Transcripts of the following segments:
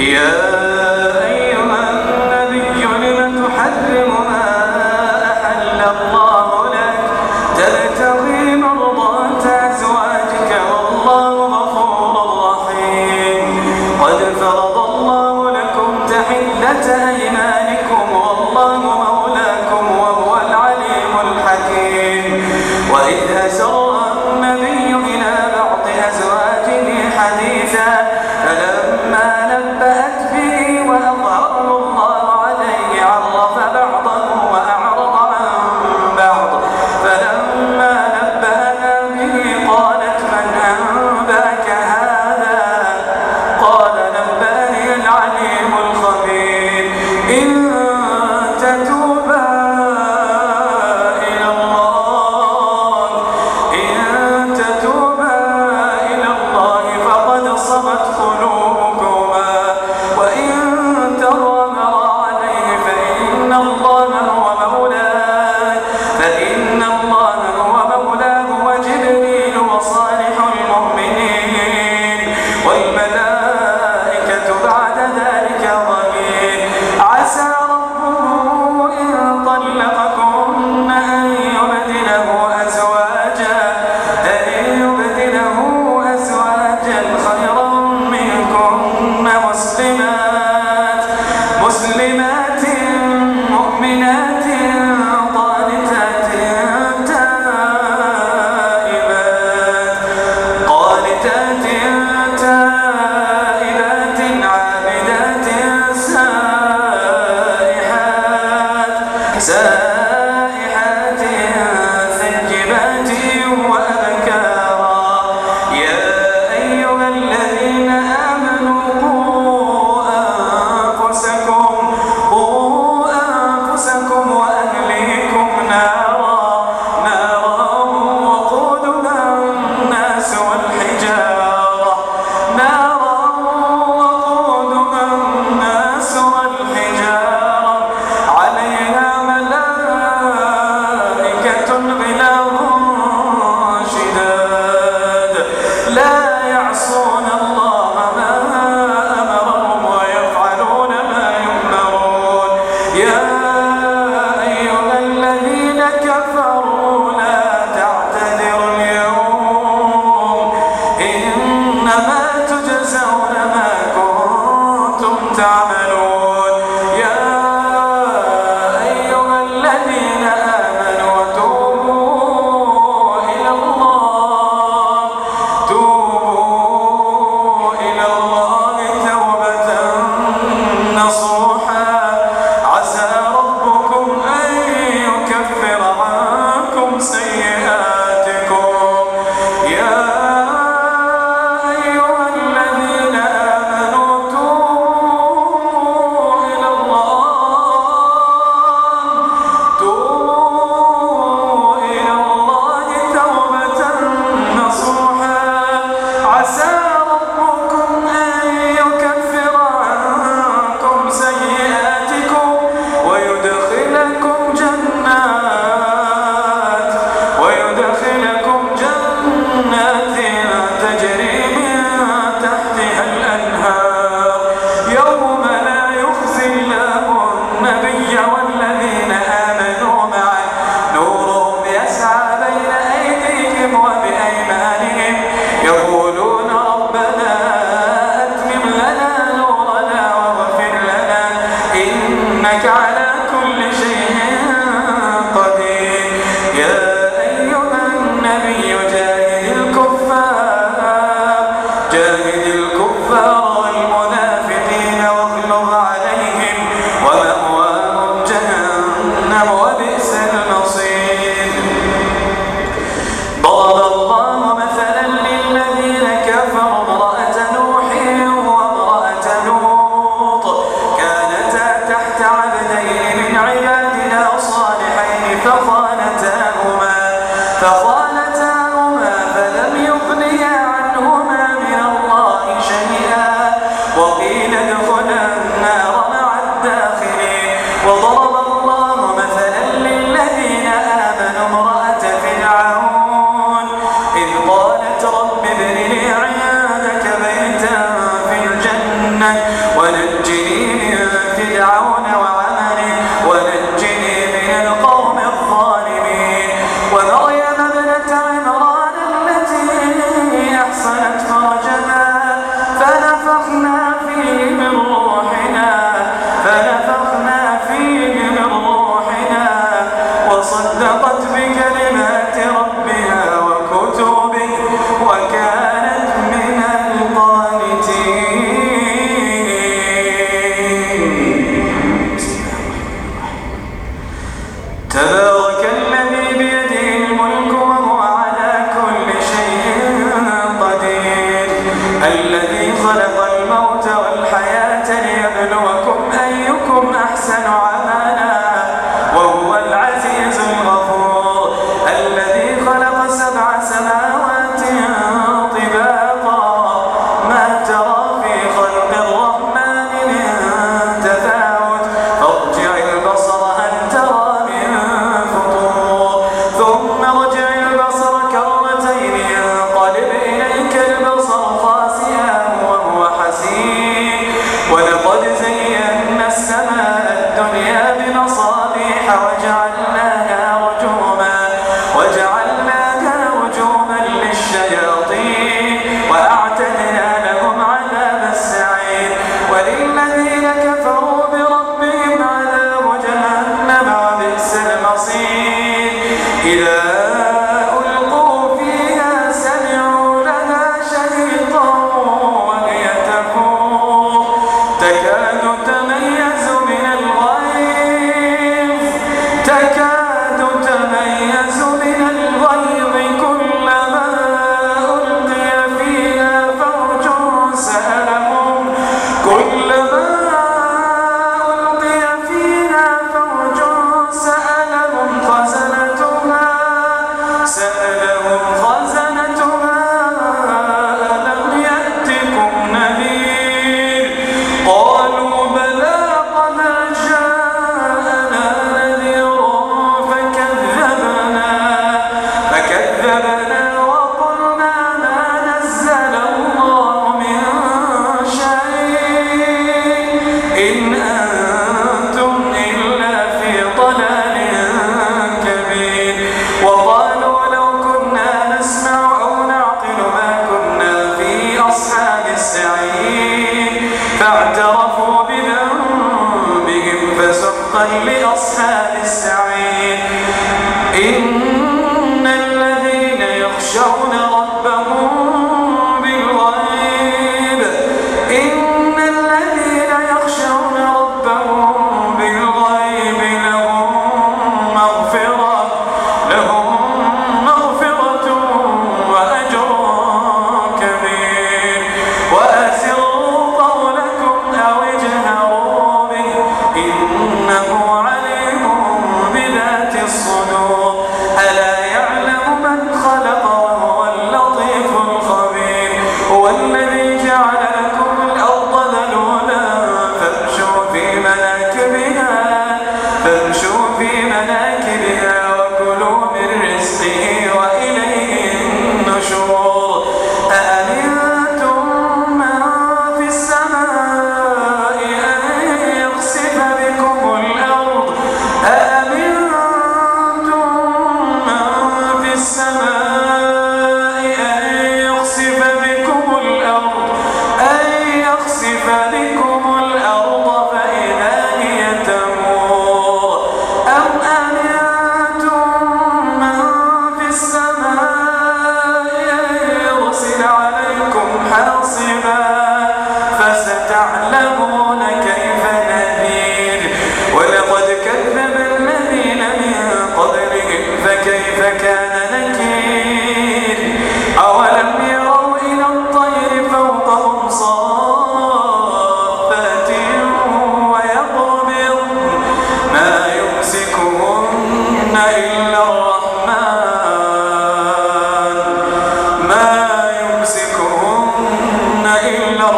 يا والملائكة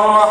اللهم